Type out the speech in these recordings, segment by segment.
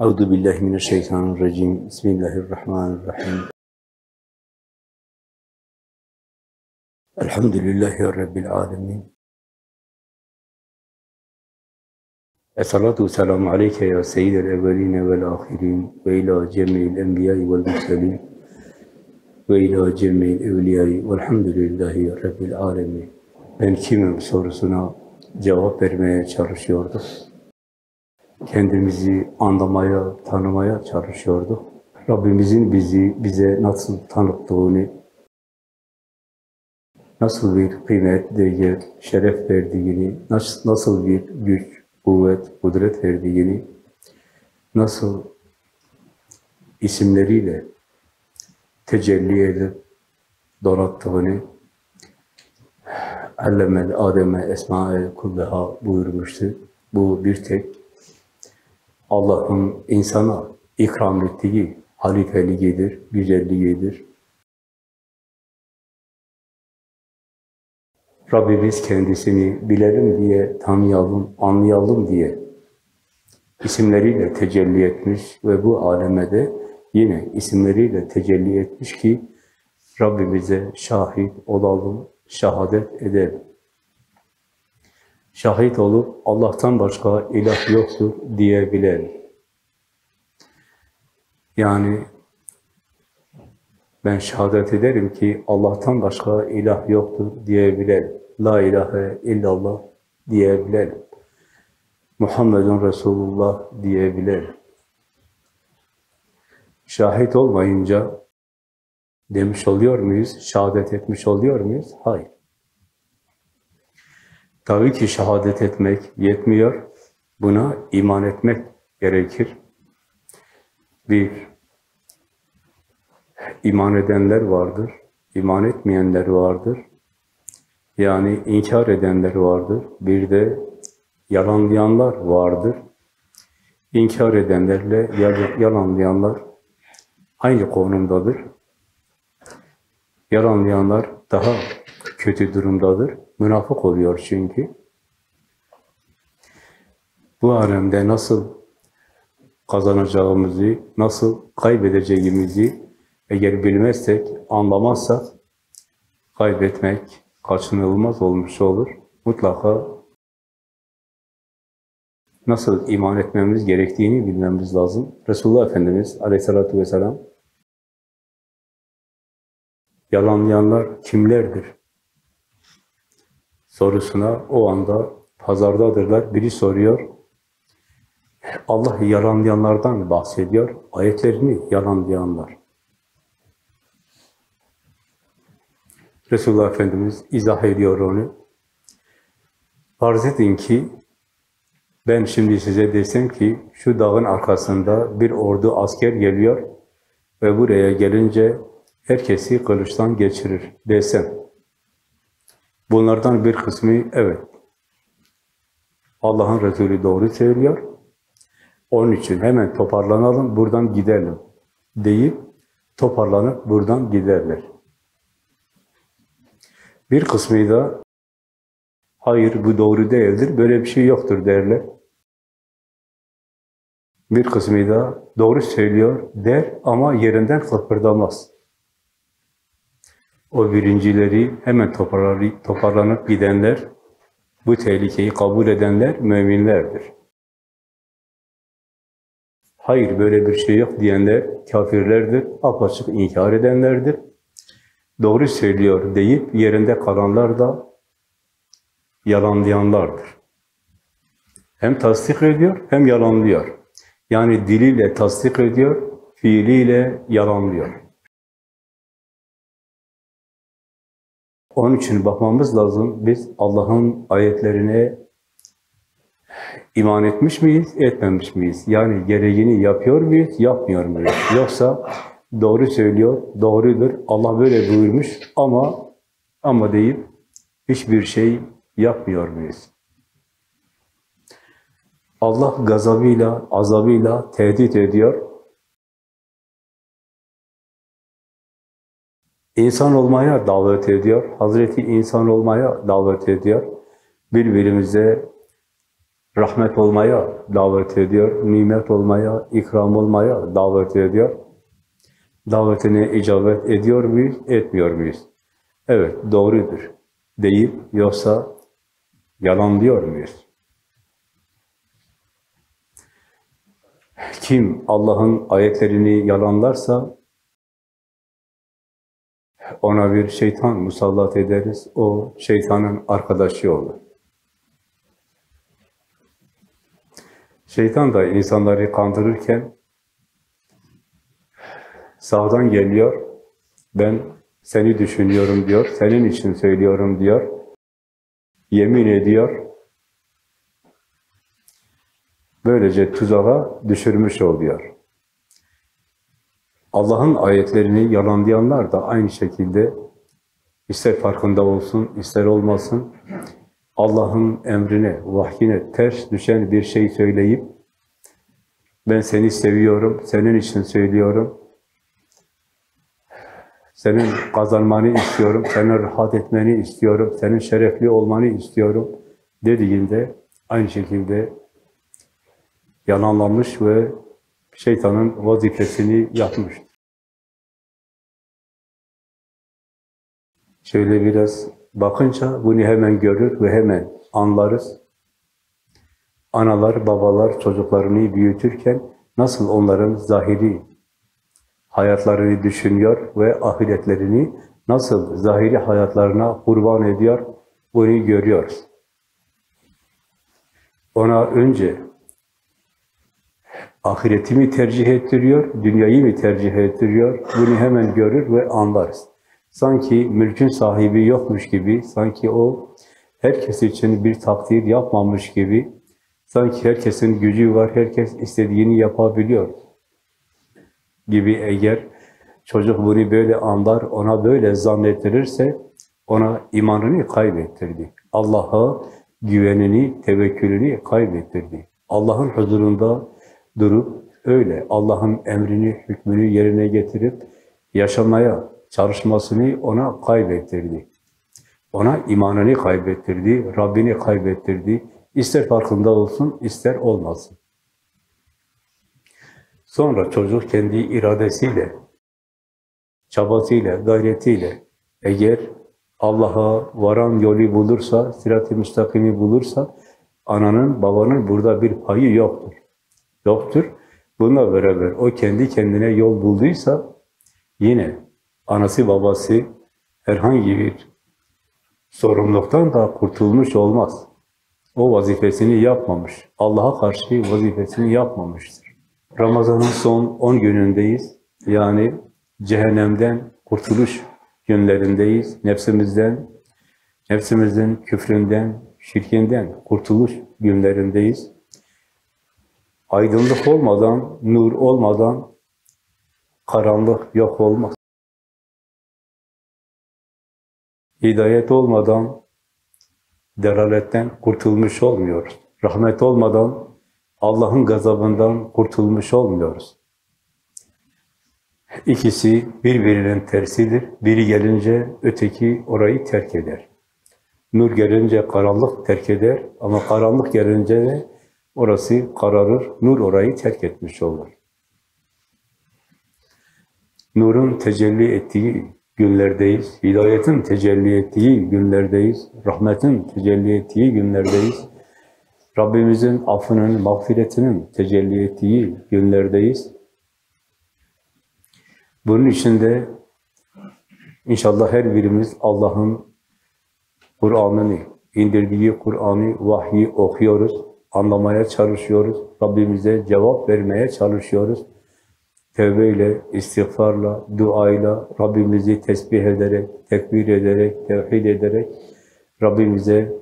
Euzu billahi mineşşeytanirracim. Bismillahirrahmanirrahim. Elhamdülillahi rabbil alamin. Esselatu ve selamu aleyke ya seyyidel evveline vel ahirin ve ila cemil enbiyayı vel murselin ve ila cemil evliyayı velhamdülillahi rabbil alemin. Ben kimim sorusuna cevap vermeye çalışıyorduk. Kendimizi anlamaya, tanımaya çalışıyorduk. Rabbimizin bizi bize nasıl tanıttığını, nasıl bir kıymet, değer, şeref verdiğini, nasıl, nasıl bir güç, kuvvet, kudret verdiğini, nasıl isimleriyle tecelli edip donattığını, Allemel Adem'e esma'e kulleha buyurmuştu. Bu bir tek Allah'ın insana ikram ettiği halifeliğidir, güzelliğidir. Rabbimiz kendisini bilelim diye, tanıyalım, anlayalım diye isimleriyle tecelli etmiş ve bu aleme de yine isimleriyle tecelli etmiş ki Rabbimize şahit olalım, şehadet edelim. Şahit olup Allah'tan başka ilah yoktur diyebilelim. Yani ben şehadet ederim ki Allah'tan başka ilah yoktur diyebilelim. La ilahe illallah diyebilelim. Muhammedun Resulullah diyebilelim. Şahit olmayınca demiş oluyor muyuz? Şehadet etmiş oluyor muyuz? Hayır. Tabii ki şehadet etmek yetmiyor. Buna iman etmek gerekir. Bir, iman edenler vardır, iman etmeyenler vardır. Yani inkar edenler vardır. Bir de yalanlayanlar vardır. İnkar edenlerle yalanlayanlar aynı konumdadır. Yalanlayanlar daha kötü durumdadır. Münafık oluyor çünkü. Bu alemde nasıl kazanacağımızı, nasıl kaybedeceğimizi eğer bilmezsek, anlamazsak kaybetmek kaçınılmaz olmuş olur. Mutlaka nasıl iman etmemiz gerektiğini bilmemiz lazım. Resulullah Efendimiz aleyhissalatü vesselam yalanlayanlar kimlerdir? Sorusuna o anda pazardadırlar. Biri soruyor. Allah yalanlayanlardan bahsediyor. Ayetlerini yalanlayanlar. Resulullah Efendimiz izah ediyor onu. Farz edin ki ben şimdi size desem ki şu dağın arkasında bir ordu asker geliyor ve buraya gelince herkesi kılıçtan geçirir desem. Bunlardan bir kısmı evet. Allah'ın Resulü doğru söylüyor. Onun için hemen toparlanalım, buradan gidelim deyip toparlanıp buradan giderler. Bir kısmı da hayır bu doğru değildir, böyle bir şey yoktur derler. Bir kısmı da doğru söylüyor der ama yerinden kıpırdamaz. O birincileri hemen toparlanıp gidenler, bu tehlikeyi kabul edenler müminlerdir. Hayır böyle bir şey yok diyenler kafirlerdir, apaçık inkar edenlerdir. Doğru söylüyor deyip yerinde kalanlar da yalanlayanlardır. Hem tasdik ediyor hem yalanlıyor. Yani diliyle tasdik ediyor, fiiliyle yalanlıyor. Onun için bakmamız lazım. Biz Allah'ın ayetlerine iman etmiş miyiz, etmemiş miyiz? Yani gereğini yapıyor muyuz, yapmıyor muyuz? Yoksa doğru söylüyor, doğrudur, Allah böyle buyurmuş ama ama deyip hiçbir şey yapmıyor muyuz? Allah gazabıyla, azabıyla tehdit ediyor. İnsan olmaya davet ediyor. Hazreti insan olmaya davet ediyor. Birbirimize rahmet olmaya davet ediyor, nimet olmaya, ikram olmaya davet ediyor. Davetine icabet ediyor muyuz, etmiyor muyuz? Evet, doğrudur deyip yoksa yalan diyor muyuz? Kim Allah'ın ayetlerini yalanlarsa ona bir şeytan musallat ederiz. O şeytanın arkadaşı olur. Şeytan da insanları kandırırken sağdan geliyor. Ben seni düşünüyorum diyor. Senin için söylüyorum diyor. Yemin ediyor. Böylece tuzağa düşürmüş oluyor. Allah'ın ayetlerini yalanlayanlar da aynı şekilde ister farkında olsun, ister olmasın, Allah'ın emrine, vahyine ters düşen bir şey söyleyip ben seni seviyorum, senin için söylüyorum, senin kazanmanı istiyorum, senin rahat etmeni istiyorum, senin şerefli olmanı istiyorum dediğinde aynı şekilde yalanlanmış ve şeytanın vazifesini yapmış. Şöyle biraz bakınca bunu hemen görür ve hemen anlarız. Analar, babalar çocuklarını büyütürken nasıl onların zahiri hayatlarını düşünüyor ve ahiretlerini nasıl zahiri hayatlarına kurban ediyor, bunu görüyoruz. Ona önce ahireti mi tercih ettiriyor, dünyayı mı tercih ettiriyor, bunu hemen görür ve anlarız. Sanki mülkün sahibi yokmuş gibi, sanki o herkes için bir takdir yapmamış gibi, sanki herkesin gücü var, herkes istediğini yapabiliyor gibi eğer çocuk bunu böyle anlar, ona böyle zannettirirse, ona imanını kaybettirdi. Allah'a güvenini, tevekkülünü kaybettirdi. Allah'ın huzurunda durup öyle Allah'ın emrini, hükmünü yerine getirip yaşamaya çalışmasını ona kaybettirdi. Ona imanını kaybettirdi, Rabbini kaybettirdi. İster farkında olsun, ister olmasın. Sonra çocuk kendi iradesiyle, çabasıyla, gayretiyle eğer Allah'a varan yolu bulursa, sirat-i müstakimi bulursa, ananın, babanın burada bir payı yoktur. Yoktur. Bununla beraber o kendi kendine yol bulduysa, yine anası babası herhangi bir sorumluluktan da kurtulmuş olmaz. O vazifesini yapmamış. Allah'a karşı vazifesini yapmamıştır. Ramazan'ın son 10 günündeyiz. Yani cehennemden kurtuluş günlerindeyiz. Nefsimizden, nefsimizin küfründen, şirkinden kurtuluş günlerindeyiz. Aydınlık olmadan, nur olmadan karanlık yok olmaz. Hidayet olmadan delaletten kurtulmuş olmuyoruz. Rahmet olmadan Allah'ın gazabından kurtulmuş olmuyoruz. İkisi birbirinin tersidir. Biri gelince öteki orayı terk eder. Nur gelince karanlık terk eder ama karanlık gelince de orası kararır, nur orayı terk etmiş olur. Nurun tecelli ettiği günlerdeyiz, hidayetin tecelli ettiği günlerdeyiz, rahmetin tecelli ettiği günlerdeyiz. Rabbimizin affının, mağfiretinin tecelli ettiği günlerdeyiz. Bunun için de inşallah her birimiz Allah'ın Kur'an'ını, indirdiği Kur'an'ı, vahyi okuyoruz, anlamaya çalışıyoruz, Rabbimize cevap vermeye çalışıyoruz. Tevbeyle, istiğfarla, duayla, Rabbimizi tesbih ederek, tekbir ederek, tevhid ederek, Rabbimize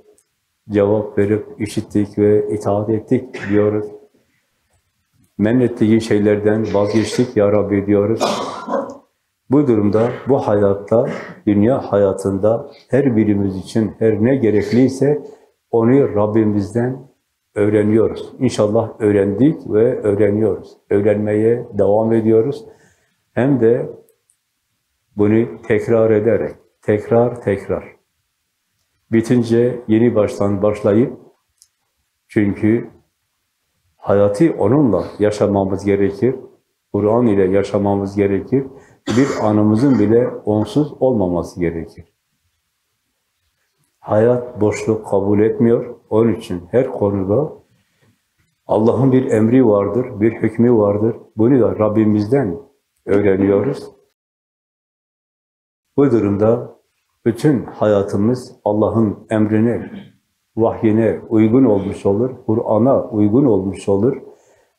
cevap verip işittik ve itaat ettik diyoruz. Men ettiği şeylerden vazgeçtik ya Rabbi diyoruz. Bu durumda, bu hayatta, dünya hayatında her birimiz için her ne gerekliyse onu Rabbimizden öğreniyoruz. İnşallah öğrendik ve öğreniyoruz. Öğrenmeye devam ediyoruz. Hem de bunu tekrar ederek, tekrar tekrar. Bitince yeni baştan başlayıp Çünkü hayatı onunla yaşamamız gerekir. Kur'an ile yaşamamız gerekir. Bir anımızın bile onsuz olmaması gerekir. Hayat boşluk kabul etmiyor. Onun için her konuda Allah'ın bir emri vardır, bir hükmü vardır. Bunu da Rabbimizden öğreniyoruz. Bu durumda bütün hayatımız Allah'ın emrine, vahyine uygun olmuş olur, Kur'an'a uygun olmuş olur.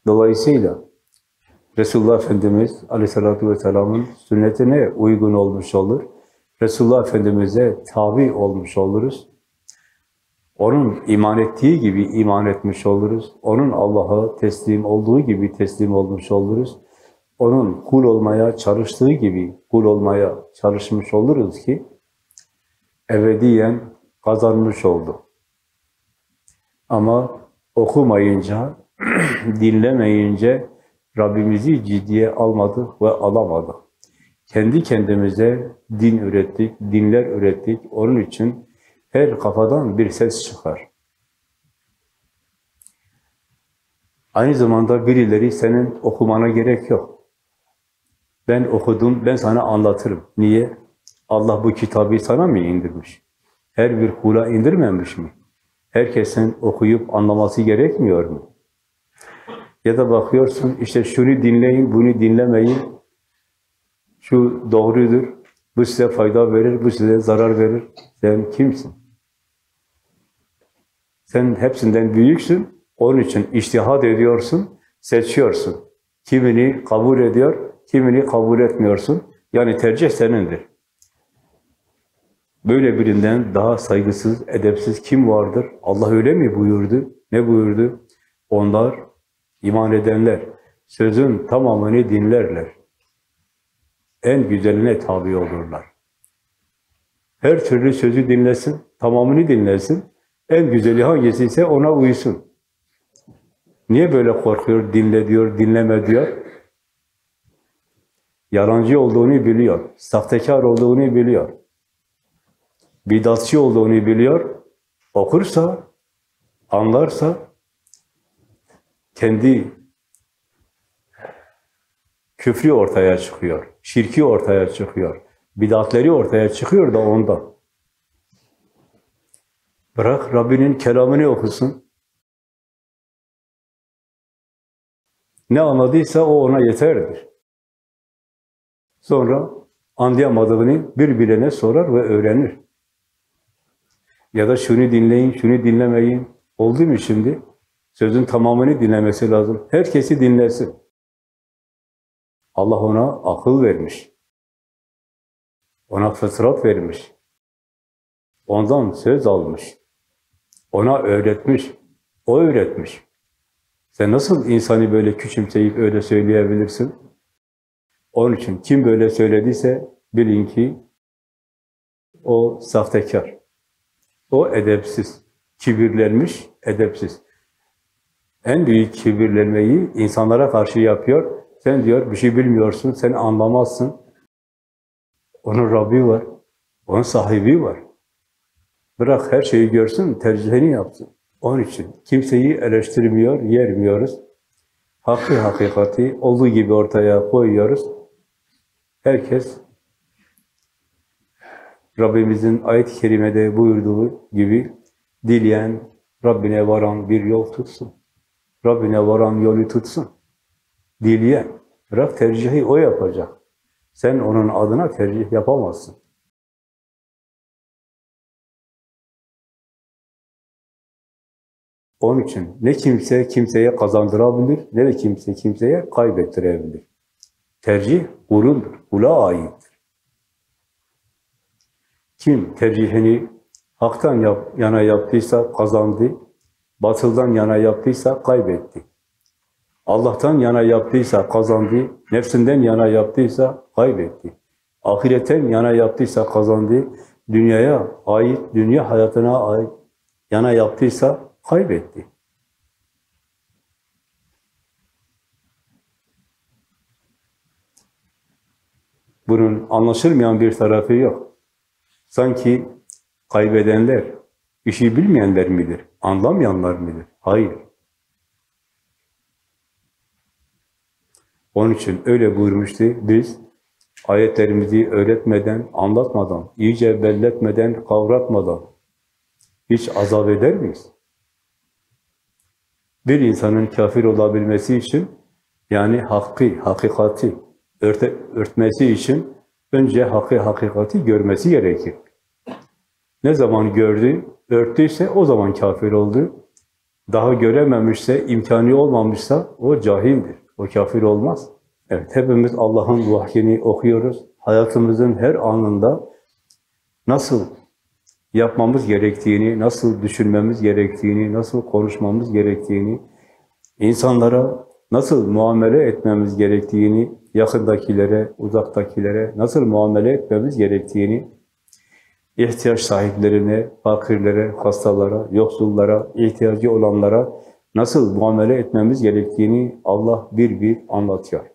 Dolayısıyla Resulullah Efendimiz Aleyhisselatü Vesselam'ın sünnetine uygun olmuş olur. Resulullah Efendimiz'e tabi olmuş oluruz. Onun iman ettiği gibi iman etmiş oluruz. Onun Allah'a teslim olduğu gibi teslim olmuş oluruz. Onun kul olmaya çalıştığı gibi kul olmaya çalışmış oluruz ki ebediyen kazanmış oldu. Ama okumayınca, dinlemeyince Rabbimizi ciddiye almadık ve alamadık. Kendi kendimize din ürettik, dinler ürettik. Onun için her kafadan bir ses çıkar. Aynı zamanda birileri senin okumana gerek yok. Ben okudum, ben sana anlatırım. Niye? Allah bu kitabı sana mı indirmiş? Her bir kula indirmemiş mi? Herkesin okuyup anlaması gerekmiyor mu? Ya da bakıyorsun, işte şunu dinleyin, bunu dinlemeyin. Şu doğrudur, bu size fayda verir, bu size zarar verir. Sen kimsin? Sen hepsinden büyüksün, onun için iştihad ediyorsun, seçiyorsun. Kimini kabul ediyor, kimini kabul etmiyorsun. Yani tercih senindir. Böyle birinden daha saygısız, edepsiz kim vardır? Allah öyle mi buyurdu? Ne buyurdu? Onlar, iman edenler, sözün tamamını dinlerler. En güzeline tabi olurlar. Her türlü sözü dinlesin, tamamını dinlesin. En güzeli hangisi ise ona uysun. Niye böyle korkuyor, dinle diyor, dinleme diyor? Yalancı olduğunu biliyor, sahtekar olduğunu biliyor bidatçı olduğunu biliyor, okursa, anlarsa, kendi küfrü ortaya çıkıyor, şirki ortaya çıkıyor, bidatleri ortaya çıkıyor da ondan. Bırak Rabbinin kelamını okusun. Ne anladıysa o ona yeterdir. Sonra anlayamadığını bir bilene sorar ve öğrenir. Ya da şunu dinleyin, şunu dinlemeyin. Oldu mu şimdi? Sözün tamamını dinlemesi lazım. Herkesi dinlesin. Allah ona akıl vermiş. Ona fıtrat vermiş. Ondan söz almış. Ona öğretmiş. O öğretmiş. Sen nasıl insanı böyle küçümseyip öyle söyleyebilirsin? Onun için kim böyle söylediyse bilin ki o sahtekar. O edepsiz. Kibirlenmiş, edepsiz. En büyük kibirlenmeyi insanlara karşı yapıyor. Sen diyor bir şey bilmiyorsun, sen anlamazsın. Onun Rabbi var, onun sahibi var. Bırak her şeyi görsün, tercihini yapsın. Onun için kimseyi eleştirmiyor, yermiyoruz. Hakkı hakikati olduğu gibi ortaya koyuyoruz. Herkes Rabbimizin ayet-i kerimede buyurduğu gibi dileyen Rabbine varan bir yol tutsun. Rabbine varan yolu tutsun. Dileyen. Bırak tercihi o yapacak. Sen onun adına tercih yapamazsın. Onun için ne kimse kimseye kazandırabilir, ne de kimse kimseye kaybettirebilir. Tercih kulundur, kula aittir. Kim tercihini haktan yap, yana yaptıysa kazandı, batıldan yana yaptıysa kaybetti. Allah'tan yana yaptıysa kazandı, nefsinden yana yaptıysa kaybetti. Ahiretten yana yaptıysa kazandı, dünyaya ait, dünya hayatına ait yana yaptıysa kaybetti. Bunun anlaşılmayan bir tarafı yok. Sanki kaybedenler İşi bilmeyenler midir? Anlamayanlar mıdır? Hayır. Onun için öyle buyurmuştu. Biz ayetlerimizi öğretmeden, anlatmadan, iyice belletmeden, kavratmadan hiç azap eder miyiz? Bir insanın kafir olabilmesi için yani hakkı, hakikati örte, örtmesi için önce hakkı, hakikati görmesi gerekir. Ne zaman gördü, örttüyse o zaman kafir oldu. Daha görememişse, imkanı olmamışsa o cahildir. O kafir olmaz. Evet, hepimiz Allah'ın vahyini okuyoruz. Hayatımızın her anında nasıl yapmamız gerektiğini, nasıl düşünmemiz gerektiğini, nasıl konuşmamız gerektiğini, insanlara nasıl muamele etmemiz gerektiğini, yakındakilere, uzaktakilere nasıl muamele etmemiz gerektiğini, ihtiyaç sahiplerine, fakirlere, hastalara, yoksullara, ihtiyacı olanlara nasıl muamele etmemiz gerektiğini Allah bir bir anlatıyor.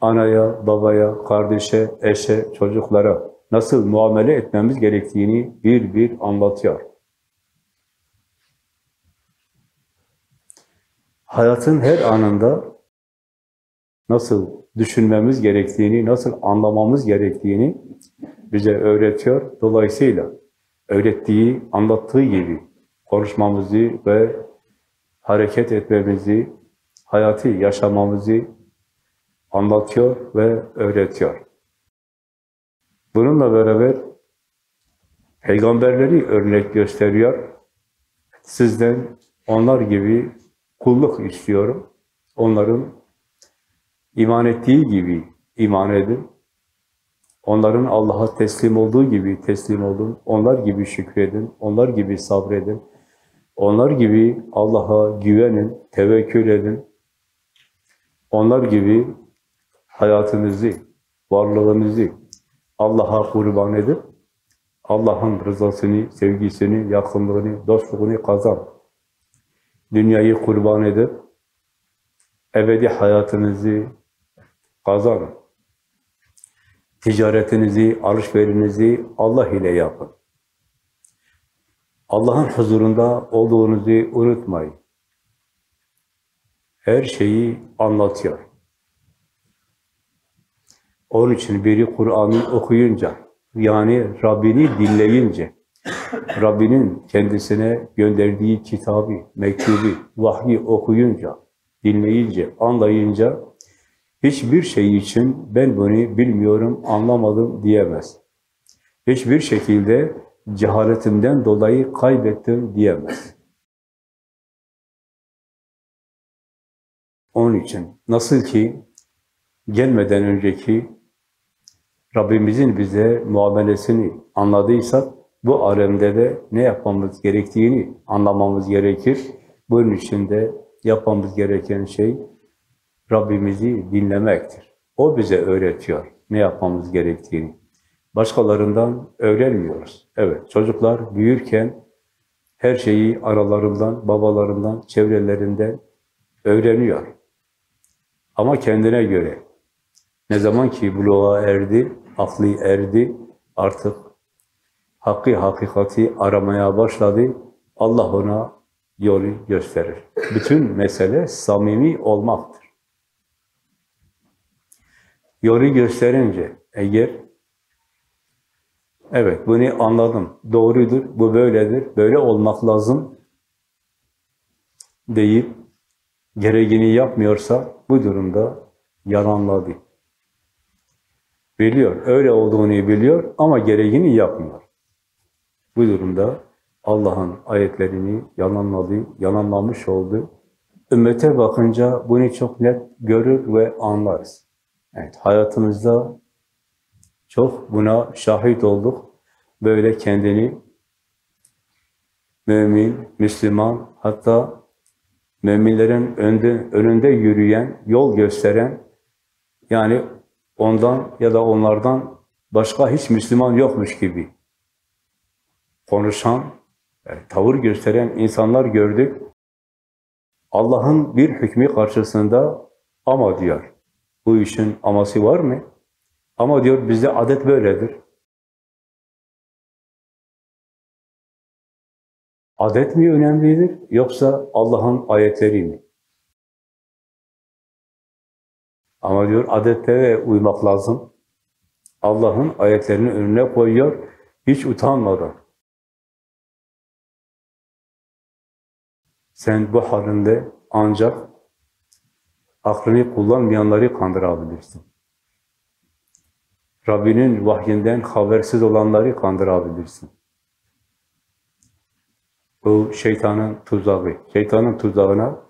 Anaya, babaya, kardeşe, eşe, çocuklara nasıl muamele etmemiz gerektiğini bir bir anlatıyor. Hayatın her anında nasıl düşünmemiz gerektiğini, nasıl anlamamız gerektiğini bize öğretiyor. Dolayısıyla öğrettiği, anlattığı gibi konuşmamızı ve hareket etmemizi, hayatı yaşamamızı anlatıyor ve öğretiyor. Bununla beraber peygamberleri örnek gösteriyor. Sizden onlar gibi kulluk istiyorum. Onların iman ettiği gibi iman edin. Onların Allah'a teslim olduğu gibi teslim olun. Onlar gibi şükredin. Onlar gibi sabredin. Onlar gibi Allah'a güvenin, tevekkül edin. Onlar gibi hayatınızı, varlığınızı Allah'a kurban edip Allah'ın rızasını, sevgisini, yakınlığını, dostluğunu kazan. Dünyayı kurban edip ebedi hayatınızı kazanın. Ticaretinizi, alışverinizi Allah ile yapın. Allah'ın huzurunda olduğunuzu unutmayın. Her şeyi anlatıyor. Onun için biri Kur'an'ı okuyunca, yani Rabbini dinleyince, Rabbinin kendisine gönderdiği kitabı, mektubu, vahyi okuyunca, dinleyince, anlayınca, hiçbir şey için ben bunu bilmiyorum, anlamadım diyemez. Hiçbir şekilde cehaletimden dolayı kaybettim diyemez. Onun için nasıl ki gelmeden önceki Rabbimizin bize muamelesini anladıysak, bu alemde de ne yapmamız gerektiğini anlamamız gerekir. Bunun için de yapmamız gereken şey Rabbimizi dinlemektir. O bize öğretiyor ne yapmamız gerektiğini. Başkalarından öğrenmiyoruz. Evet, çocuklar büyürken her şeyi aralarından, babalarından, çevrelerinden öğreniyor. Ama kendine göre. Ne zaman ki buluğa erdi, aklı erdi, artık hakkı, hakikati aramaya başladı, Allah ona yolu gösterir. Bütün mesele samimi olmaktır. Yolu gösterince eğer evet bunu anladım, doğrudur, bu böyledir, böyle olmak lazım deyip gereğini yapmıyorsa bu durumda yalanladı. Biliyor, öyle olduğunu biliyor ama gereğini yapmıyor. Bu durumda Allah'ın ayetlerini yalanladı, yalanlamış oldu. Ümmete bakınca bunu çok net görür ve anlarız. Evet, hayatımızda çok buna şahit olduk. Böyle kendini mümin, Müslüman, hatta müminlerin önde, önünde yürüyen, yol gösteren, yani ondan ya da onlardan başka hiç Müslüman yokmuş gibi konuşan, tavır gösteren insanlar gördük. Allah'ın bir hükmü karşısında ama diyor. Bu işin aması var mı? Ama diyor bizde adet böyledir. Adet mi önemlidir yoksa Allah'ın ayetleri mi? Ama diyor adetlere uymak lazım. Allah'ın ayetlerini önüne koyuyor, hiç utanmadan. Sen bu halinde ancak aklını kullanmayanları kandırabilirsin. Rabbinin vahyinden habersiz olanları kandırabilirsin. Bu şeytanın tuzağı. Şeytanın tuzağına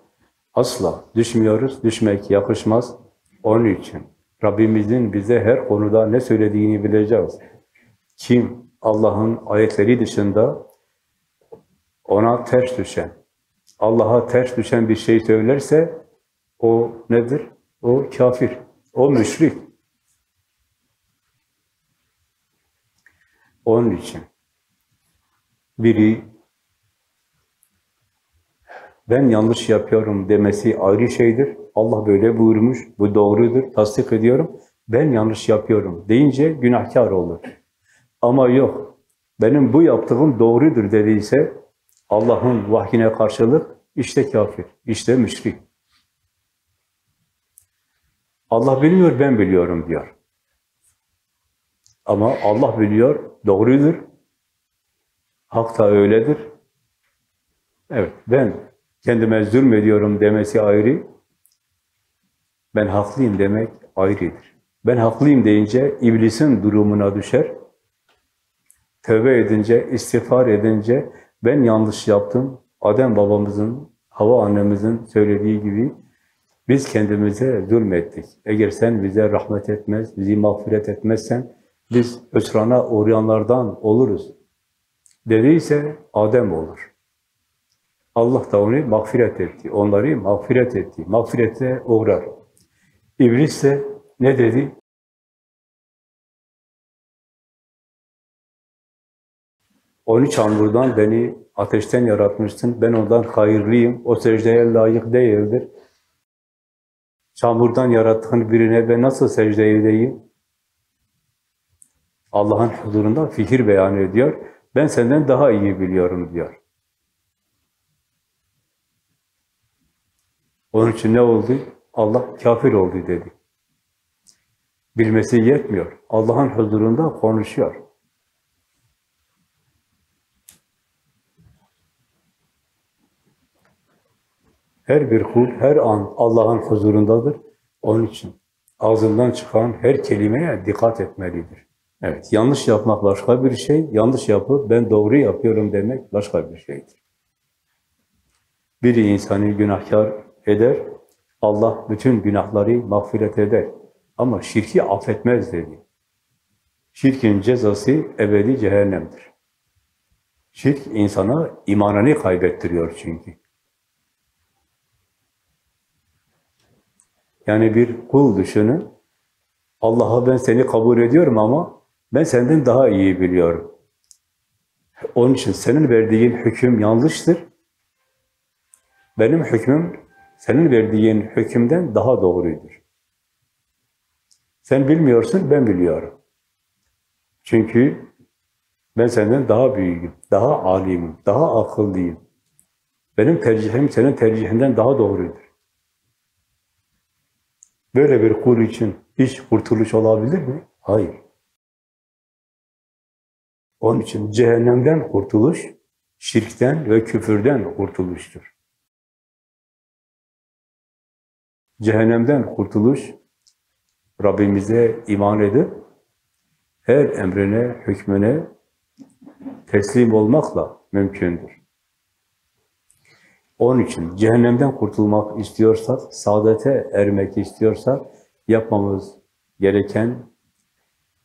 asla düşmüyoruz, düşmek yakışmaz. Onun için Rabbimizin bize her konuda ne söylediğini bileceğiz. Kim Allah'ın ayetleri dışında ona ters düşen, Allah'a ters düşen bir şey söylerse o nedir? O kafir, o müşrik. Onun için biri ben yanlış yapıyorum demesi ayrı şeydir. Allah böyle buyurmuş, bu doğrudur, tasdik ediyorum. Ben yanlış yapıyorum deyince günahkar olur. Ama yok, benim bu yaptığım doğrudur dediyse Allah'ın vahyine karşılık işte kafir, işte müşrik. Allah bilmiyor, ben biliyorum diyor. Ama Allah biliyor, doğrudur. Hak da öyledir. Evet, ben kendime zulmediyorum demesi ayrı. Ben haklıyım demek ayrıdır. Ben haklıyım deyince iblisin durumuna düşer. Tövbe edince, istiğfar edince ben yanlış yaptım. Adem babamızın, Hava annemizin söylediği gibi biz kendimize zulmettik. Eğer sen bize rahmet etmez, bizi mağfiret etmezsen biz hüsrana uğrayanlardan oluruz. Dediyse Adem olur. Allah da onu mağfiret etti. Onları mağfiret etti. Mağfirete uğrar. İblis de ne dedi? Onu çamurdan beni ateşten yaratmışsın. Ben ondan hayırlıyım. O secdeye layık değildir. Çamurdan yarattığın birine ben nasıl secde edeyim? Allah'ın huzurunda fikir beyan ediyor. Ben senden daha iyi biliyorum diyor. Onun için ne oldu? Allah kafir oldu dedi. Bilmesi yetmiyor. Allah'ın huzurunda konuşuyor. Her bir kul her an Allah'ın huzurundadır. Onun için ağzından çıkan her kelimeye dikkat etmelidir. Evet, yanlış yapmak başka bir şey, yanlış yapıp ben doğru yapıyorum demek başka bir şeydir. Biri insanı günahkar eder, Allah bütün günahları mağfiret eder. Ama şirki affetmez dedi. Şirkin cezası ebedi cehennemdir. Şirk insana imanını kaybettiriyor çünkü. Yani bir kul düşünün, Allah'a ben seni kabul ediyorum ama ben senden daha iyi biliyorum. Onun için senin verdiğin hüküm yanlıştır. Benim hükmüm senin verdiğin hükümden daha doğrudur. Sen bilmiyorsun, ben biliyorum. Çünkü ben senden daha büyüğüm, daha alimim, daha akıllıyım. Benim tercihim senin tercihinden daha doğrudur. Böyle bir kul için hiç kurtuluş olabilir mi? Hayır. Onun için cehennemden kurtuluş, şirkten ve küfürden kurtuluştur. Cehennemden kurtuluş, Rabbimize iman edip, her emrine, hükmüne teslim olmakla mümkündür. Onun için cehennemden kurtulmak istiyorsak, saadete ermek istiyorsak, yapmamız gereken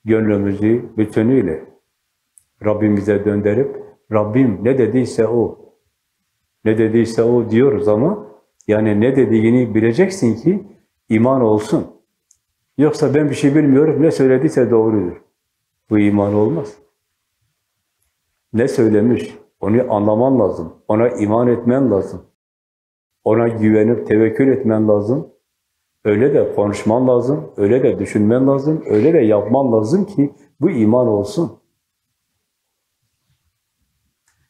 gönlümüzü bütünüyle Rabbimize döndürüp, Rabbim ne dediyse o, ne dediyse o diyoruz ama, yani ne dediğini bileceksin ki iman olsun. Yoksa ben bir şey bilmiyorum, ne söylediyse doğrudur. Bu iman olmaz. Ne söylemiş, onu anlaman lazım. Ona iman etmen lazım. Ona güvenip tevekkül etmen lazım. Öyle de konuşman lazım, öyle de düşünmen lazım, öyle de yapman lazım ki bu iman olsun.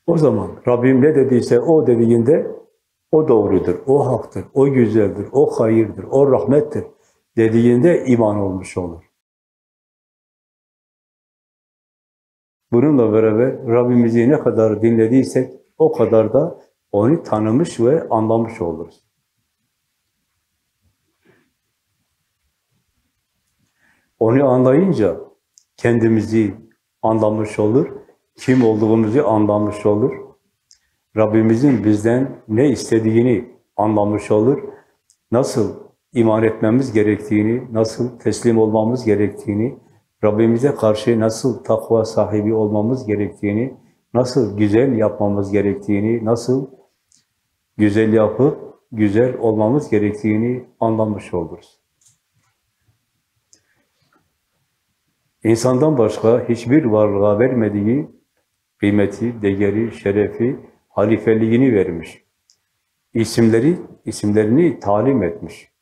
O zaman Rabbim ne dediyse o dediğinde o doğrudur, o haktır, o güzeldir, o hayırdır, o rahmettir dediğinde iman olmuş olur. Bununla beraber Rabbimizi ne kadar dinlediysek o kadar da onu tanımış ve anlamış oluruz. Onu anlayınca kendimizi anlamış olur, kim olduğumuzu anlamış olur. Rabbimizin bizden ne istediğini anlamış olur. Nasıl iman etmemiz gerektiğini, nasıl teslim olmamız gerektiğini, Rabbimize karşı nasıl takva sahibi olmamız gerektiğini, nasıl güzel yapmamız gerektiğini, nasıl güzel yapıp güzel olmamız gerektiğini anlamış oluruz. İnsandan başka hiçbir varlığa vermediği kıymeti, değeri, şerefi, halifeliğini vermiş. İsimleri, isimlerini talim etmiş.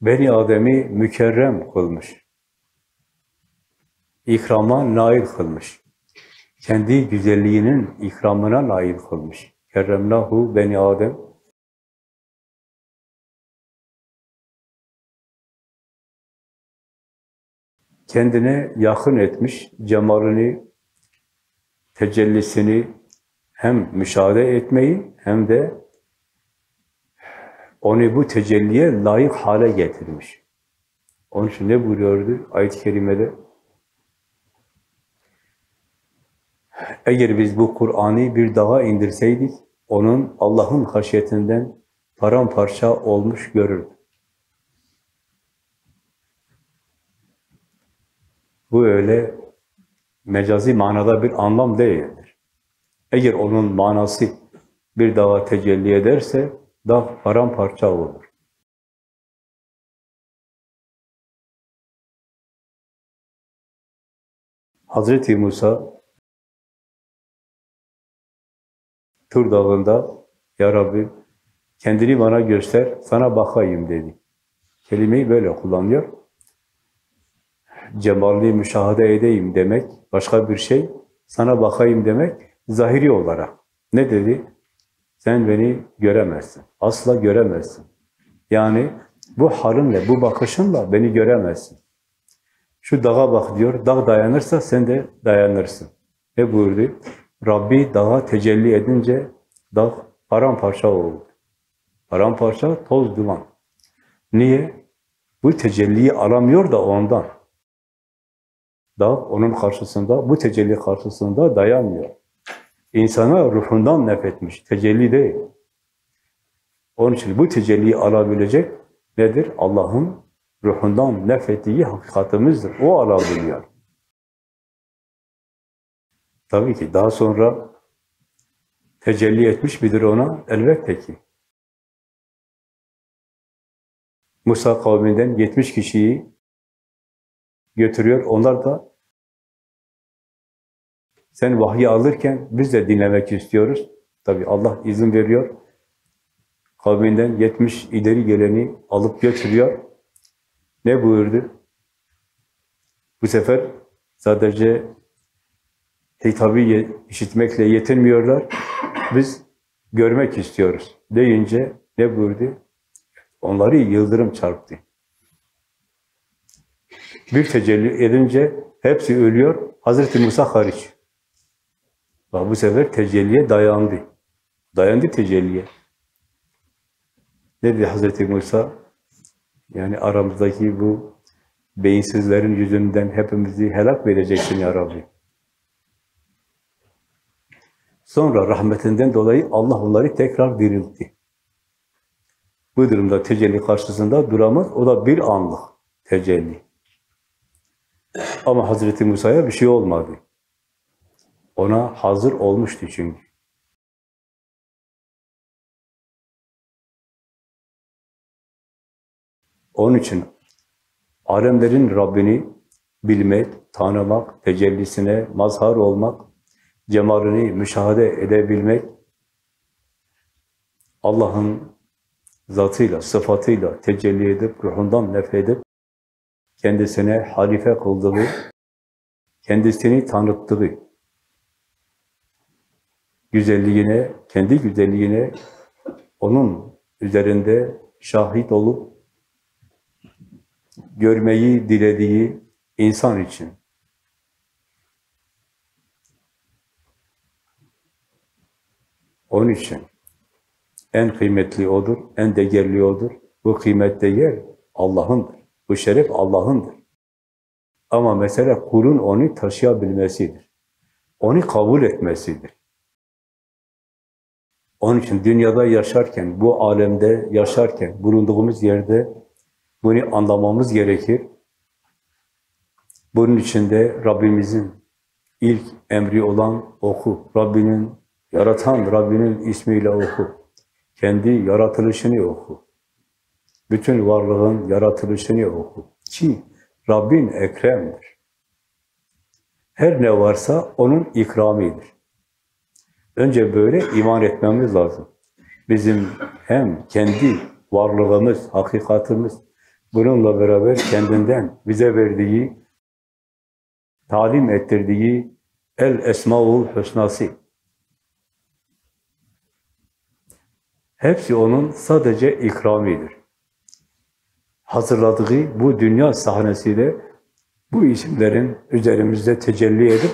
Beni Adem'i mükerrem kılmış. İkrama nail kılmış. Kendi güzelliğinin ikramına nail kılmış. Kerremnahu beni Adem. Kendine yakın etmiş, cemalini, tecellisini hem müşahede etmeyi hem de onu bu tecelliye layık hale getirmiş. Onun için ne buyuruyordu ayet-i kerimede? Eğer biz bu Kur'an'ı bir dağa indirseydik, onun Allah'ın haşyetinden paramparça olmuş görürdük. Bu öyle mecazi manada bir anlam değildir. Eğer onun manası bir dağa tecelli ederse, dağ paramparça olur. Hazreti Musa Tur Dağı'nda Ya Rabbi kendini bana göster, sana bakayım dedi. Kelimeyi böyle kullanıyor. Cemalini müşahede edeyim demek, başka bir şey, sana bakayım demek, zahiri olarak. Ne dedi? Sen beni göremezsin. Asla göremezsin. Yani bu halinle, bu bakışınla beni göremezsin. Şu dağa bak diyor, dağ dayanırsa sen de dayanırsın. Ne buyurdu? Rabbi dağa tecelli edince dağ paramparça oldu. Paramparça, toz duman. Niye? Bu tecelliyi alamıyor da ondan. Dağ onun karşısında, bu tecelli karşısında dayanmıyor. İnsana ruhundan nefretmiş, tecelli değil. Onun için bu tecelliyi alabilecek nedir? Allah'ın ruhundan nefrettiği hakikatimizdir. O alabiliyor. Tabii ki daha sonra tecelli etmiş midir ona? Elbette ki. Musa kavminden 70 kişiyi götürüyor. Onlar da sen vahyi alırken biz de dinlemek istiyoruz. Tabii Allah izin veriyor. Kavminden 70 ileri geleni alıp götürüyor. Ne buyurdu? Bu sefer sadece hitabı işitmekle yetinmiyorlar. Biz görmek istiyoruz deyince ne buyurdu? Onları yıldırım çarptı. Bir tecelli edince hepsi ölüyor. Hazreti Musa hariç. Bak bu sefer tecelliye dayandı. Dayandı tecelliye. Ne dedi Hazreti Musa? Yani aramızdaki bu beyinsizlerin yüzünden hepimizi helak vereceksin ya Rabbi. Sonra rahmetinden dolayı Allah onları tekrar diriltti. Bu durumda tecelli karşısında duramaz. O da bir anlık tecelli. Ama Hazreti Musa'ya bir şey olmadı. Ona hazır olmuştu çünkü. Onun için alemlerin Rabbini bilmek, tanımak, tecellisine mazhar olmak, cemalini müşahede edebilmek, Allah'ın zatıyla, sıfatıyla tecelli edip, ruhundan nefredip, kendisine halife kıldığı, kendisini tanıttığı, güzelliğine, kendi güzelliğine onun üzerinde şahit olup görmeyi dilediği insan için. Onun için en kıymetli odur, en değerli odur. Bu kıymet değer Allah'ındır. Bu şeref Allah'ındır. Ama mesele kulun onu taşıyabilmesidir. Onu kabul etmesidir. Onun için dünyada yaşarken, bu alemde yaşarken, bulunduğumuz yerde bunu anlamamız gerekir. Bunun için de Rabbimizin ilk emri olan oku. Rabbinin, yaratan Rabbinin ismiyle oku. Kendi yaratılışını oku. Bütün varlığın yaratılışını oku. Ki Rabbin ekremdir. Her ne varsa onun ikramidir. Önce böyle iman etmemiz lazım. Bizim hem kendi varlığımız, hakikatimiz, bununla beraber kendinden bize verdiği, talim ettirdiği el esmaul husnası. Hepsi onun sadece ikramidir. Hazırladığı bu dünya sahnesiyle bu isimlerin üzerimizde tecelli edip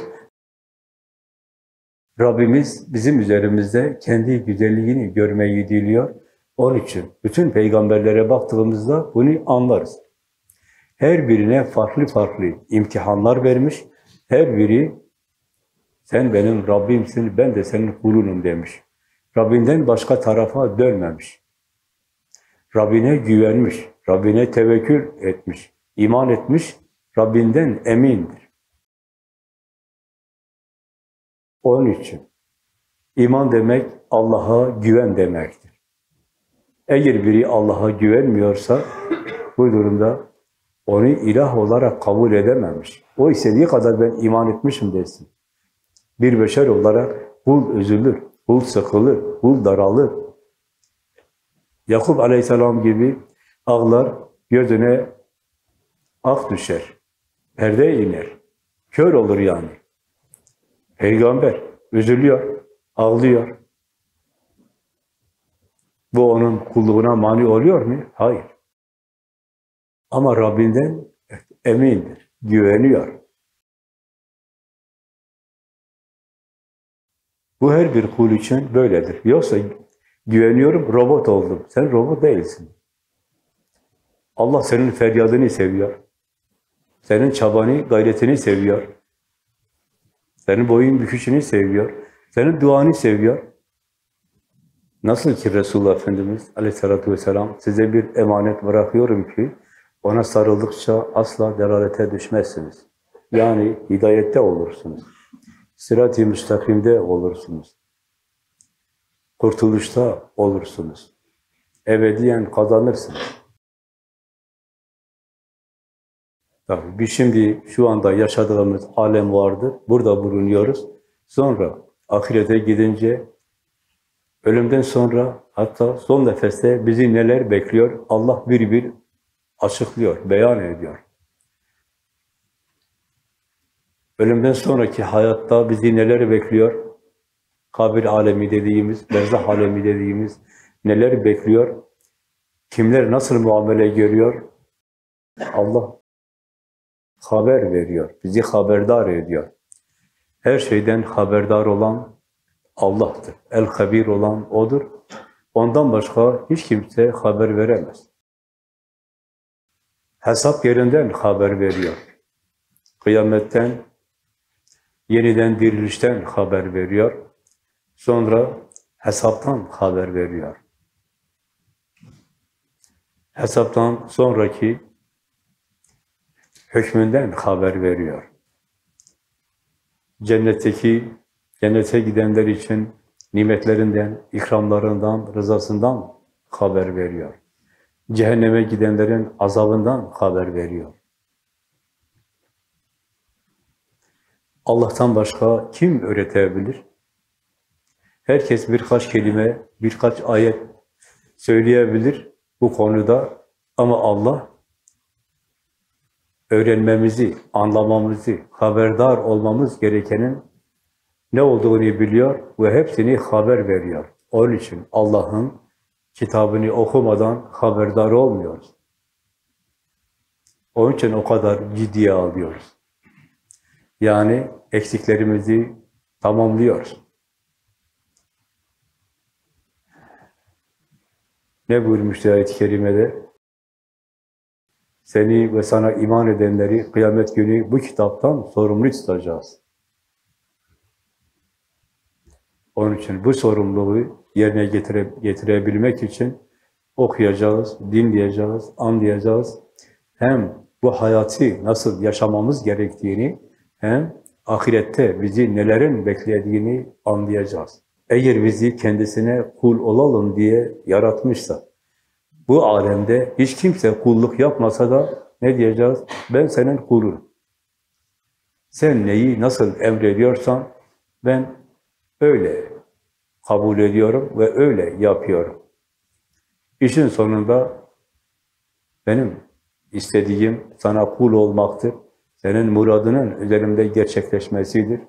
Rabbimiz bizim üzerimizde kendi güzelliğini görmeyi diliyor. Onun için bütün peygamberlere baktığımızda bunu anlarız. Her birine farklı farklı imtihanlar vermiş. Her biri sen benim Rabbimsin, ben de senin kulunum demiş. Rabbinden başka tarafa dönmemiş. Rabbine güvenmiş, Rabbine tevekkül etmiş, iman etmiş, Rabbinden emindir. Onun için iman demek Allah'a güven demektir. Eğer biri Allah'a güvenmiyorsa bu durumda onu ilah olarak kabul edememiş. O istediği kadar ben iman etmişim desin. Bir beşer olarak kul üzülür, kul sıkılır, kul daralır. Yakup aleyhisselam gibi ağlar, gözüne ak düşer, perde iner, kör olur yani. Peygamber üzülüyor, ağlıyor. Bu onun kulluğuna mani oluyor mu? Hayır. Ama Rabbinden emindir, güveniyor. Bu her bir kul için böyledir. Yoksa güveniyorum, robot oldum. Sen robot değilsin. Allah senin feryadını seviyor. Senin çabanı, gayretini seviyor. Senin boyun büküşünü seviyor. Senin duanı seviyor. Nasıl ki Resulullah Efendimiz aleyhissalatü vesselam size bir emanet bırakıyorum ki ona sarıldıkça asla delalete düşmezsiniz. Yani hidayette olursunuz. Sırat-ı müstakimde olursunuz. Kurtuluşta olursunuz. Ebediyen kazanırsınız. Tabii biz şimdi şu anda yaşadığımız alem vardır. Burada bulunuyoruz. Sonra ahirete gidince ölümden sonra hatta son nefeste bizi neler bekliyor Allah bir bir açıklıyor, beyan ediyor. Ölümden sonraki hayatta bizi neler bekliyor? Kabir alemi dediğimiz, berzah alemi dediğimiz neler bekliyor? Kimler nasıl muamele görüyor? Allah haber veriyor, bizi haberdar ediyor. Her şeyden haberdar olan Allah'tır. El-Habir olan O'dur. Ondan başka hiç kimse haber veremez. Hesap yerinden haber veriyor. Kıyametten, yeniden dirilişten haber veriyor. Sonra hesaptan haber veriyor. Hesaptan sonraki hükmünden haber veriyor. Cennetteki, cennete gidenler için nimetlerinden, ikramlarından, rızasından haber veriyor. Cehenneme gidenlerin azabından haber veriyor. Allah'tan başka kim öğretebilir? Herkes birkaç kelime, birkaç ayet söyleyebilir bu konuda ama Allah öğrenmemizi, anlamamızı, haberdar olmamız gerekenin ne olduğunu biliyor ve hepsini haber veriyor. Onun için Allah'ın kitabını okumadan haberdar olmuyoruz. Onun için o kadar ciddiye alıyoruz. Yani eksiklerimizi tamamlıyoruz. Ne buyurmuştu ayet-i kerimede? Seni ve sana iman edenleri kıyamet günü bu kitaptan sorumlu tutacağız. Onun için bu sorumluluğu yerine getire, getirebilmek için okuyacağız, dinleyeceğiz, anlayacağız. Hem bu hayatı nasıl yaşamamız gerektiğini hem ahirette bizi nelerin beklediğini anlayacağız. Eğer bizi kendisine kul olalım diye yaratmışsa, bu alemde hiç kimse kulluk yapmasa da ne diyeceğiz? Ben senin kulun. Sen neyi nasıl emrediyorsan ben öyle kabul ediyorum ve öyle yapıyorum. İşin sonunda benim istediğim sana kul olmaktır. Senin muradının üzerimde gerçekleşmesidir.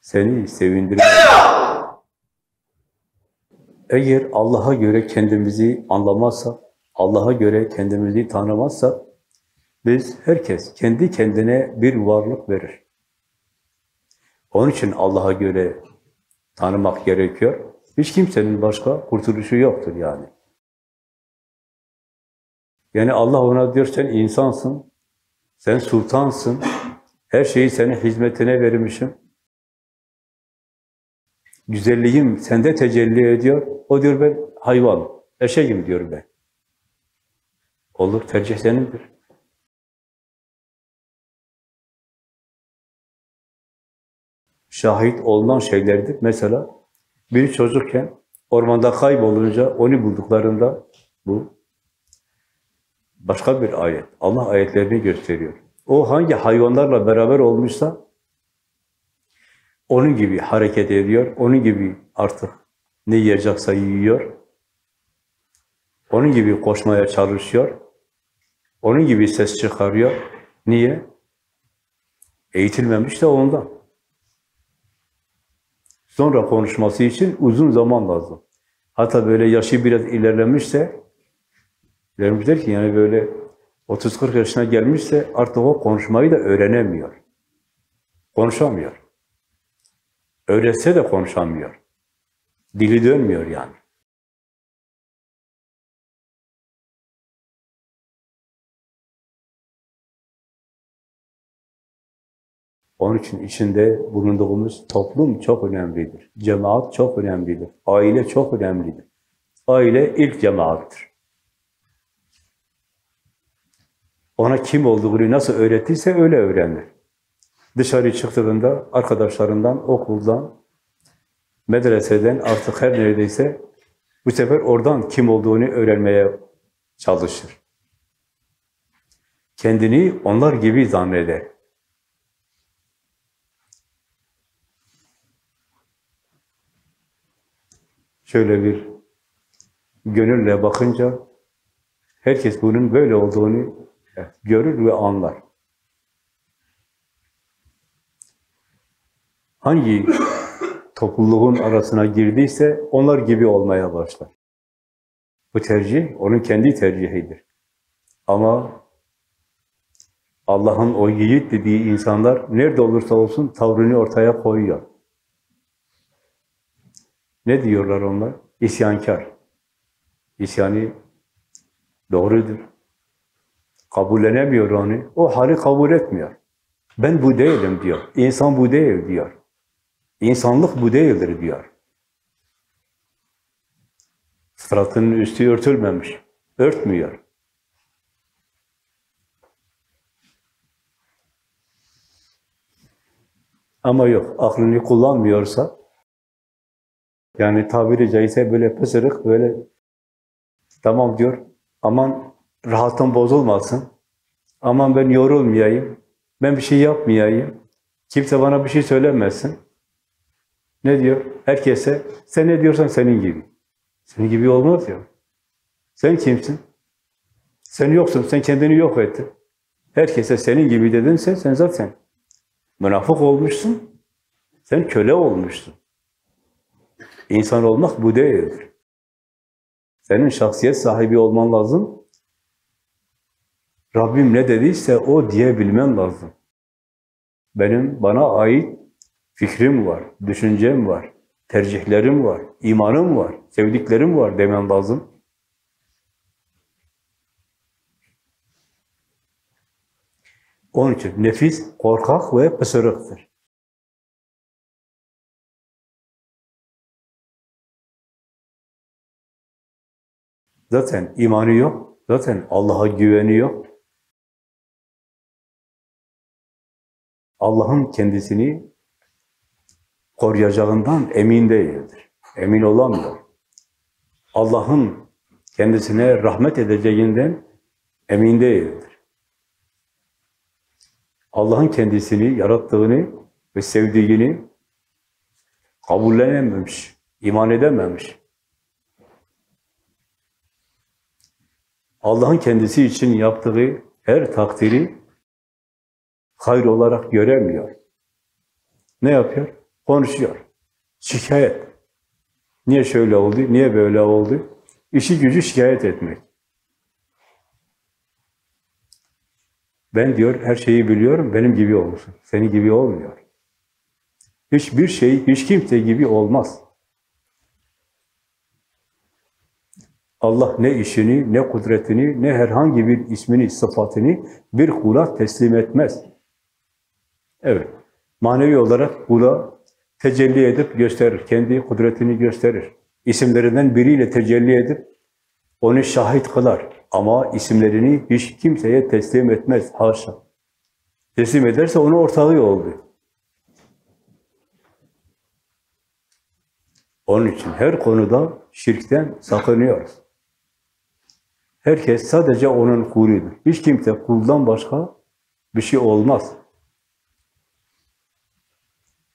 Seni sevindirmek. Eğer Allah'a göre kendimizi anlamazsak, Allah'a göre kendimizi tanımazsak, biz herkes kendi kendine bir varlık verir. Onun için Allah'a göre tanımak gerekiyor. Hiç kimsenin başka kurtuluşu yoktur yani. Yani Allah ona diyor sen insansın, sen sultansın, her şeyi senin hizmetine vermişim. Güzelliğim sende tecelli ediyor. O diyor ben hayvan, eşeğim diyor ben. Olur, tercih senindir. Şahit olunan şeylerdir. Mesela bir çocukken ormanda kaybolunca onu bulduklarında bu başka bir ayet. Allah ayetlerini gösteriyor. O hangi hayvanlarla beraber olmuşsa onun gibi hareket ediyor, onun gibi artık ne yiyecekse yiyor, onun gibi koşmaya çalışıyor, onun gibi ses çıkarıyor. Niye? Eğitilmemiş de ondan. Sonra konuşması için uzun zaman lazım. Hatta böyle yaşı biraz ilerlemişse, ilerlemişler ki yani böyle 30-40 yaşına gelmişse artık o konuşmayı da öğrenemiyor. Konuşamıyor. Öğretse de konuşamıyor. Dili dönmüyor yani. Onun için içinde bulunduğumuz toplum çok önemlidir. Cemaat çok önemlidir. Aile çok önemlidir. Aile ilk cemaattir. Ona kim olduğunu nasıl öğrettiyse öyle öğrenir. Dışarı çıktığında arkadaşlarından, okuldan, medreseden artık her neredeyse bu sefer oradan kim olduğunu öğrenmeye çalışır. Kendini onlar gibi zanneder. Şöyle bir gönülle bakınca herkes bunun böyle olduğunu görür ve anlar. Hangi topluluğun arasına girdiyse onlar gibi olmaya başlar. Bu tercih onun kendi tercihidir. Ama Allah'ın o yiğit dediği insanlar nerede olursa olsun tavrını ortaya koyuyor. Ne diyorlar onlar? İsyankar. İsyanı doğrudur. Kabullenemiyor onu. O hali kabul etmiyor. Ben bu değilim diyor. İnsan bu değil diyor. İnsanlık bu değildir diyor. Fırat'ın üstü örtülmemiş. Örtmüyor. Ama yok, aklını kullanmıyorsa, yani tabiri caizse böyle pısırık, böyle tamam diyor, aman rahatım bozulmasın, aman ben yorulmayayım, ben bir şey yapmayayım, kimse bana bir şey söylemesin. Ne diyor? Herkese, sen ne diyorsan senin gibi. Senin gibi olmaz diyor. Sen kimsin? Sen yoksun, sen kendini yok ettin. Herkese senin gibi dedinse sen zaten münafık olmuşsun. Sen köle olmuşsun. İnsan olmak bu değildir. Senin şahsiyet sahibi olman lazım. Rabbim ne dediyse o diyebilmen lazım. Benim bana ait fikrim var, düşüncem var, tercihlerim var, imanım var, sevdiklerim var demen lazım. Onun için nefis korkak ve pısırıktır. Zaten imanı yok, zaten Allah'a güveni yok. Allah'ın kendisini koruyacağından emin değildir. Emin olamıyor. Allah'ın kendisine rahmet edeceğinden emin değildir. Allah'ın kendisini yarattığını ve sevdiğini kabullenememiş, iman edememiş. Allah'ın kendisi için yaptığı her takdiri hayır olarak göremiyor. Ne yapıyor? Konuşuyor. Şikayet. Niye şöyle oldu? Niye böyle oldu? İşi gücü şikayet etmek. Ben diyor her şeyi biliyorum, benim gibi olursun. Senin gibi olmuyor. Hiçbir şey, hiç kimse gibi olmaz. Allah ne işini, ne kudretini, ne herhangi bir ismini, sıfatını bir kula teslim etmez. Evet, manevi olarak kula tecelli edip gösterir, kendi kudretini gösterir. İsimlerinden biriyle tecelli edip onu şahit kılar. Ama isimlerini hiç kimseye teslim etmez, haşa. Teslim ederse onun ortağı oldu. Onun için her konuda şirkten sakınıyoruz. Herkes sadece onun kuludur. Hiç kimse kuldan başka bir şey olmaz.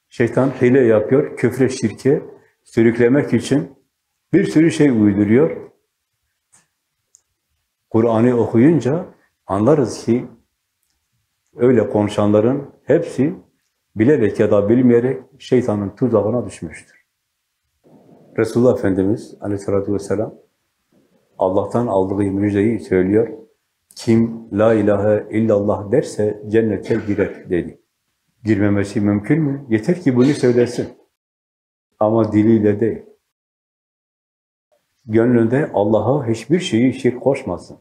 Şeytan hile yapıyor, küfre şirke sürüklemek için bir sürü şey uyduruyor. Kur'an'ı okuyunca anlarız ki öyle konuşanların hepsi bilerek ya da bilmeyerek şeytanın tuzağına düşmüştür. Resulullah Efendimiz aleyhissalatü vesselam Allah'tan aldığı müjdeyi söylüyor. Kim la ilahe illallah derse cennete girer dedi. Girmemesi mümkün mü? Yeter ki bunu söylesin. Ama diliyle değil. Gönlünde Allah'a hiçbir şeyi şirk koşmasın.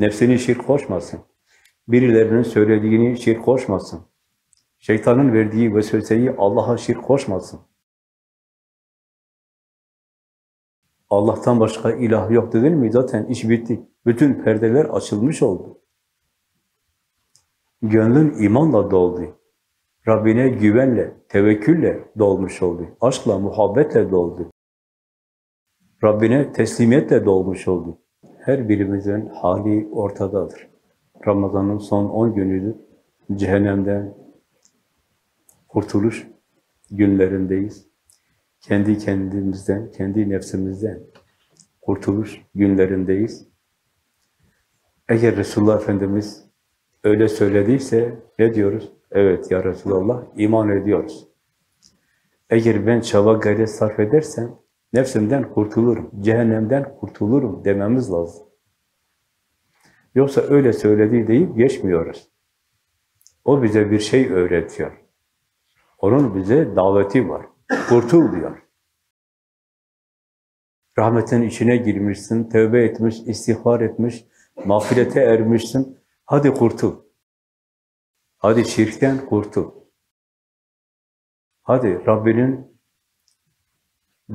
Nefsini şirk koşmasın. Birilerinin söylediğini şirk koşmasın. Şeytanın verdiği vesveseyi Allah'a şirk koşmasın. Allah'tan başka ilah yok dedin mi zaten iş bitti. Bütün perdeler açılmış oldu. Gönlün imanla doldu. Rabbine güvenle, tevekkülle dolmuş oldu. Aşkla, muhabbetle doldu. Rabbine teslimiyetle dolmuş oldu. Her birimizin hali ortadadır. Ramazan'ın son 10 günüdür. Cehennemden kurtuluş günlerindeyiz. Kendi kendimizden, kendi nefsimizden kurtuluş günlerindeyiz. Eğer Resulullah Efendimiz öyle söylediyse ne diyoruz? Evet ya Resulallah iman ediyoruz. Eğer ben çaba gayret sarf edersem nefsimden kurtulurum, cehennemden kurtulurum dememiz lazım. Yoksa öyle söyledi deyip geçmiyoruz. O bize bir şey öğretiyor. Onun bize daveti var. Kurtul diyor. Rahmetin içine girmişsin, tövbe etmiş, istiğfar etmiş, mağfirete ermişsin. Hadi kurtul. Hadi şirkten kurtul. Hadi Rabbinin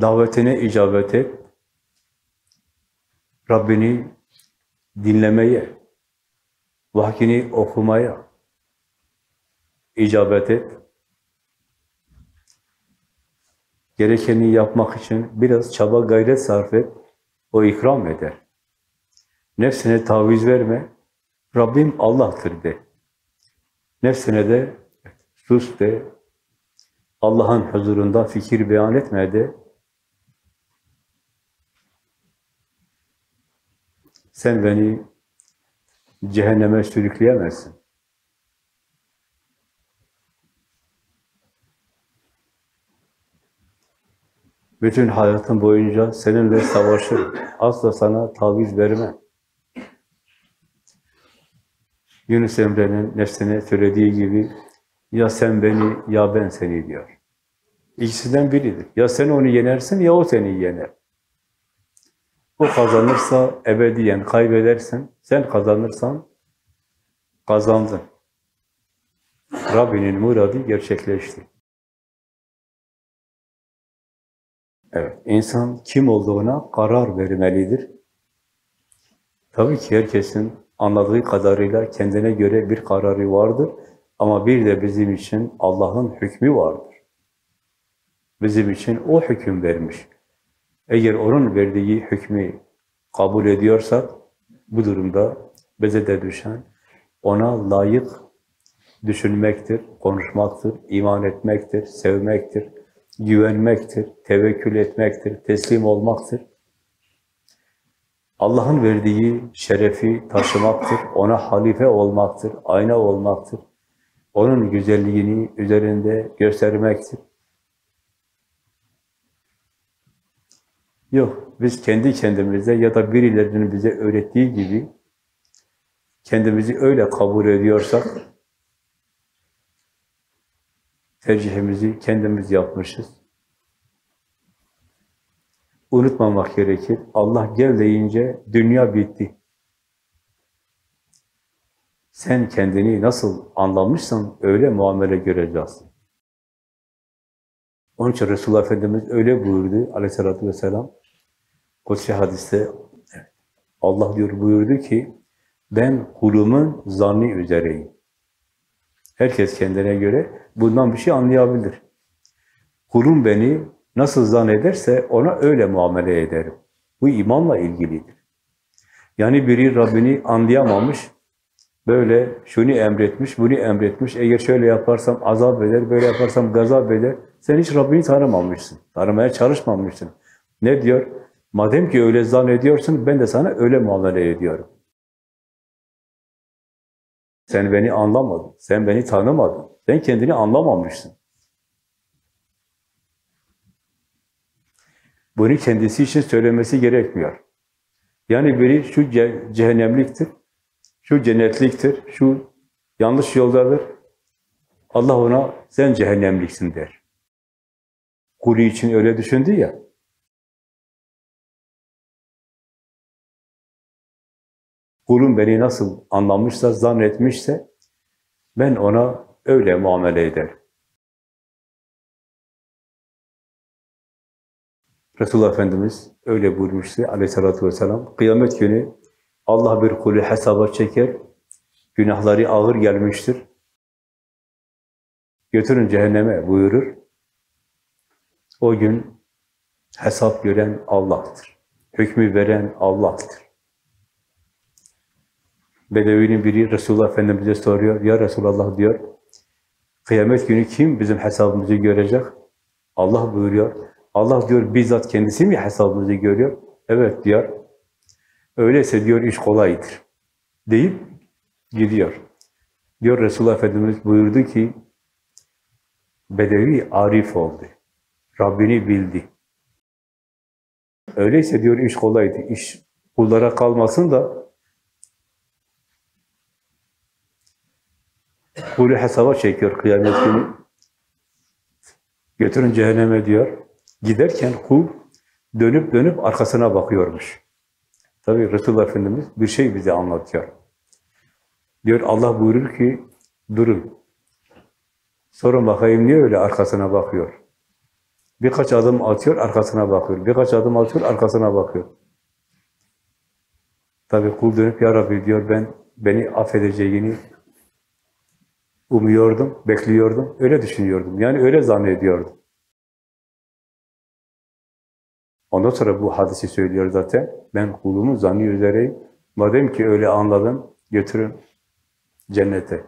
davetine icabet et. Rabbini dinlemeye, vahyini okumaya icabet et. Gerekeni yapmak için biraz çaba gayret sarf et. O ikram eder. Nefsine taviz verme. Rabbim Allah'tır de. Nefsine de sus de, Allah'ın huzurunda fikir beyan etme de, sen beni cehenneme sürükleyemezsin. Bütün hayatım boyunca seninle savaşırım. Asla sana taviz vermem. Yunus Emre'nin nefsine söylediği gibi ya sen beni ya ben seni diyor. İkisinden biridir. Ya sen onu yenersin ya o seni yener. O kazanırsa ebediyen kaybedersin. Sen kazanırsan kazandın. Rabbinin muradı gerçekleşti. Evet, insan kim olduğuna karar vermelidir. Tabii ki herkesin anladığı kadarıyla kendine göre bir kararı vardır. Ama bir de bizim için Allah'ın hükmü vardır. Bizim için o hüküm vermiş. Eğer onun verdiği hükmü kabul ediyorsak, bu durumda bize de düşen ona layık düşünmektir, konuşmaktır, iman etmektir, sevmektir, güvenmektir, tevekkül etmektir, teslim olmaktır. Allah'ın verdiği şerefi taşımaktır, ona halife olmaktır, ayna olmaktır. Onun güzelliğini üzerinde göstermektir. Yok, biz kendi kendimize ya da birilerinin bize öğrettiği gibi kendimizi öyle kabul ediyorsak tercihimizi kendimiz yapmışız. Unutmamak gerekir. Allah gel deyince dünya bitti. Sen kendini nasıl anlamışsan öyle muamele göreceksin. Onun için Resulullah Efendimiz öyle buyurdu aleyhissalatü vesselam. Kutsi hadiste Allah diyor buyurdu ki ben kulumun zanni üzereyim. Herkes kendine göre bundan bir şey anlayabilir. Kulum beni nasıl zannederse ona öyle muamele ederim. Bu imanla ilgilidir. Yani biri Rabbini anlayamamış, böyle şunu emretmiş, bunu emretmiş, eğer şöyle yaparsam azap eder, böyle yaparsam gazap eder. Sen hiç Rabbini tanımamışsın, tanımaya çalışmamışsın. Ne diyor? Madem ki öyle zannediyorsun, ben de sana öyle muamele ediyorum. Sen beni anlamadın, sen beni tanımadın, sen kendini anlamamışsın. Bunu kendisi için söylemesi gerekmiyor. Yani biri şu ce cehennemliktir, şu cennetliktir, şu yanlış yoldadır. Allah ona sen cehennemliksin der. Kulü için öyle düşündü ya. Kulum beni nasıl anlamışsa, zannetmişse ben ona öyle muamele ederim. Resulullah Efendimiz öyle buyurmuştu aleyhissalatü vesselam. Kıyamet günü Allah bir kulü hesaba çeker, günahları ağır gelmiştir. Götürün cehenneme buyurur. O gün hesap gören Allah'tır. Hükmü veren Allah'tır. Bedevinin biri Resulullah Efendimiz'e soruyor. Ya Resulallah diyor. Kıyamet günü kim bizim hesabımızı görecek? Allah buyuruyor. Allah diyor bizzat kendisi mi hesabımızı görüyor? Evet diyor. Öyleyse diyor iş kolaydır. Deyip gidiyor. Diyor Resulullah Efendimiz buyurdu ki Bedevi arif oldu. Rabbini bildi. Öyleyse diyor iş kolaydı. İş kullara kalmasın da kulü hesaba çekiyor kıyamet günü. Götürün cehenneme diyor. Giderken kul dönüp dönüp arkasına bakıyormuş. Tabi Resulullah Efendimiz bir şey bize anlatıyor. Diyor Allah buyurur ki durun. Sorun bakayım niye öyle arkasına bakıyor? Birkaç adım atıyor, arkasına bakıyor. Birkaç adım atıyor, arkasına bakıyor. Tabi kul dönüp Ya Rabbi diyor ben beni affedeceğini umuyordum, bekliyordum, öyle düşünüyordum. Yani öyle zannediyordum. Ondan sonra bu hadisi söylüyor zaten. Ben kulumun zannı üzereyim. Madem ki öyle anladın, götürün cennete.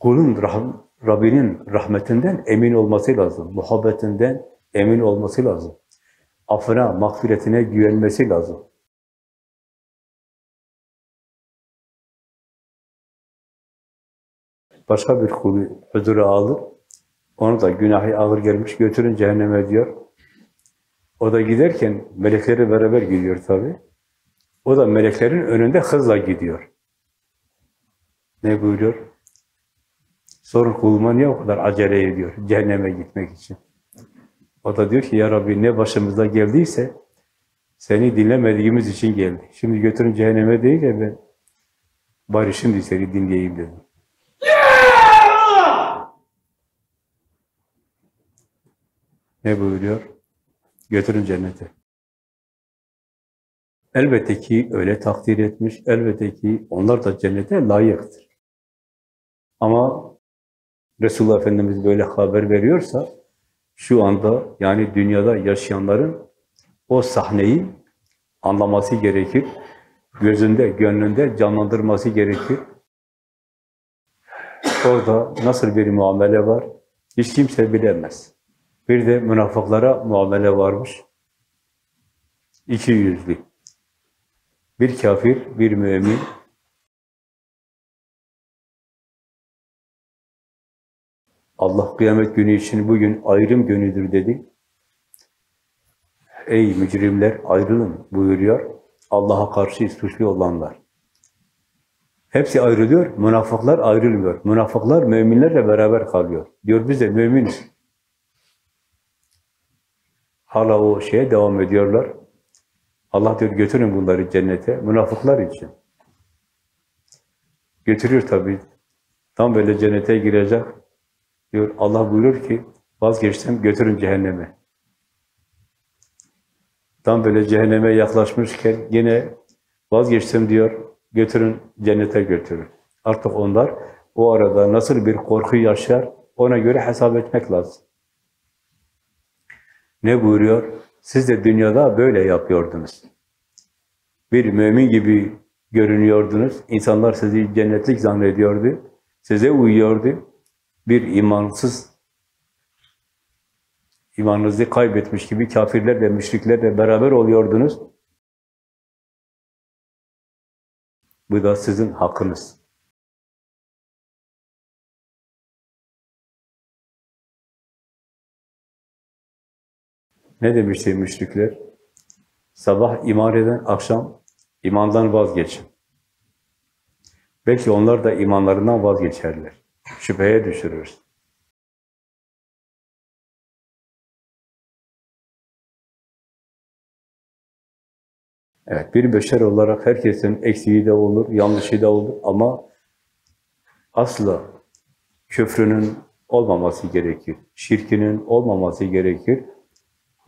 Kulun rah Rabbinin rahmetinden emin olması lazım. Muhabbetinden emin olması lazım. Affına, mağfiretine güvenmesi lazım. Başka bir kulu huzura alır. Onu da günahı ağır gelmiş, götürün cehenneme diyor. O da giderken melekleri beraber gidiyor tabi. O da meleklerin önünde hızla gidiyor. Ne buyuruyor? Sorun kuluma niye o kadar acele ediyor cehenneme gitmek için? O da diyor ki ya Rabbi ne başımıza geldiyse seni dinlemediğimiz için geldi. Şimdi götürün cehenneme değil de ben bari şimdi seni dinleyeyim dedim. Ne buyuruyor? Götürün cennete. Elbette ki öyle takdir etmiş, elbette ki onlar da cennete layıktır. Ama Resulullah Efendimiz böyle haber veriyorsa, şu anda yani dünyada yaşayanların o sahneyi anlaması gerekir. Gözünde, gönlünde canlandırması gerekir. Orada nasıl bir muamele var? Hiç kimse bilemez. Bir de münafıklara muamele varmış. İki yüzlü. Bir kafir, bir mümin. Allah kıyamet günü için bugün ayrım günüdür dedi. Ey mücrimler ayrılın buyuruyor. Allah'a karşı suçlu olanlar. Hepsi ayrılıyor, münafıklar ayrılmıyor. Münafıklar müminlerle beraber kalıyor. Diyor biz de müminiz. Hala o şeye devam ediyorlar. Allah diyor götürün bunları cennete, münafıklar için. Götürüyor tabii. Tam böyle cennete girecek. Diyor Allah buyurur ki vazgeçtim götürün cehenneme. Tam böyle cehenneme yaklaşmışken yine vazgeçtim diyor götürün cennete götürün. Artık onlar o arada nasıl bir korku yaşar ona göre hesap etmek lazım. Ne buyuruyor? Siz de dünyada böyle yapıyordunuz. Bir mümin gibi görünüyordunuz. İnsanlar sizi cennetlik zannediyordu. Size uyuyordu. Bir imansız, imanınızı kaybetmiş gibi kafirlerle, müşriklerle beraber oluyordunuz. Bu da sizin hakkınız. Ne demişti müşrikler? Sabah iman eden, akşam imandan vazgeçin. Belki onlar da imanlarından vazgeçerler. Şüpheye düşürürüz. Evet, bir beşer olarak herkesin eksiği de olur, yanlışı da olur ama asla küfrünün olmaması gerekir, şirkinin olmaması gerekir,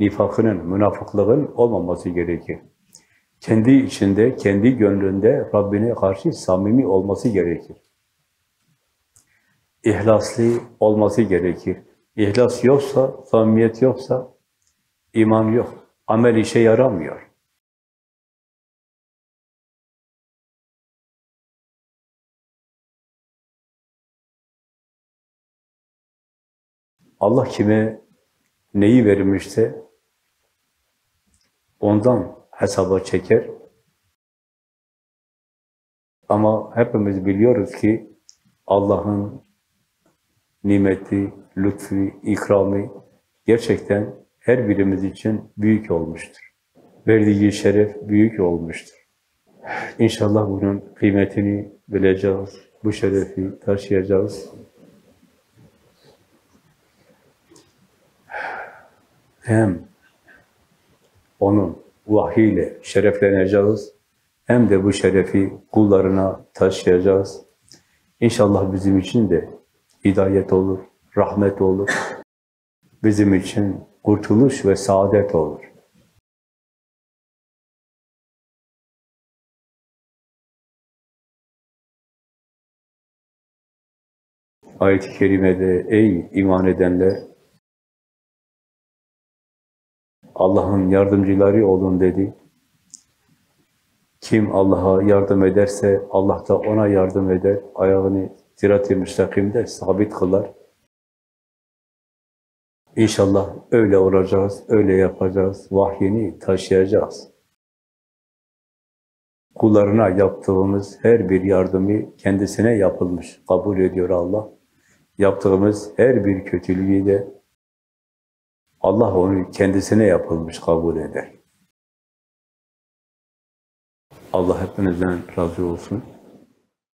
nifakının, münafıklığın olmaması gerekir. Kendi içinde, kendi gönlünde Rabbine karşı samimi olması gerekir. İhlaslı olması gerekir. İhlas yoksa, samimiyet yoksa iman yok. Amel işe yaramıyor. Allah kime neyi vermişse ondan hesaba çeker. Ama hepimiz biliyoruz ki Allah'ın nimeti, lütfu, ikramı gerçekten her birimiz için büyük olmuştur. Verdiği şeref büyük olmuştur. İnşallah bunun kıymetini bileceğiz, bu şerefi taşıyacağız. Hem onun vahiyle şerefleneceğiz, hem de bu şerefi kullarına taşıyacağız. İnşallah bizim için de hidayet olur, rahmet olur. Bizim için kurtuluş ve saadet olur. Ayet-i Kerime'de ey iman edenler Allah'ın yardımcıları olun dedi. Kim Allah'a yardım ederse Allah da ona yardım eder. Ayağını sirat-i müstakimde sabit kılar. İnşallah öyle olacağız, öyle yapacağız, vahyini taşıyacağız. Kullarına yaptığımız her bir yardımı kendisine yapılmış, kabul ediyor Allah. Yaptığımız her bir kötülüğü de Allah onu kendisine yapılmış kabul eder. Allah hepinizden razı olsun.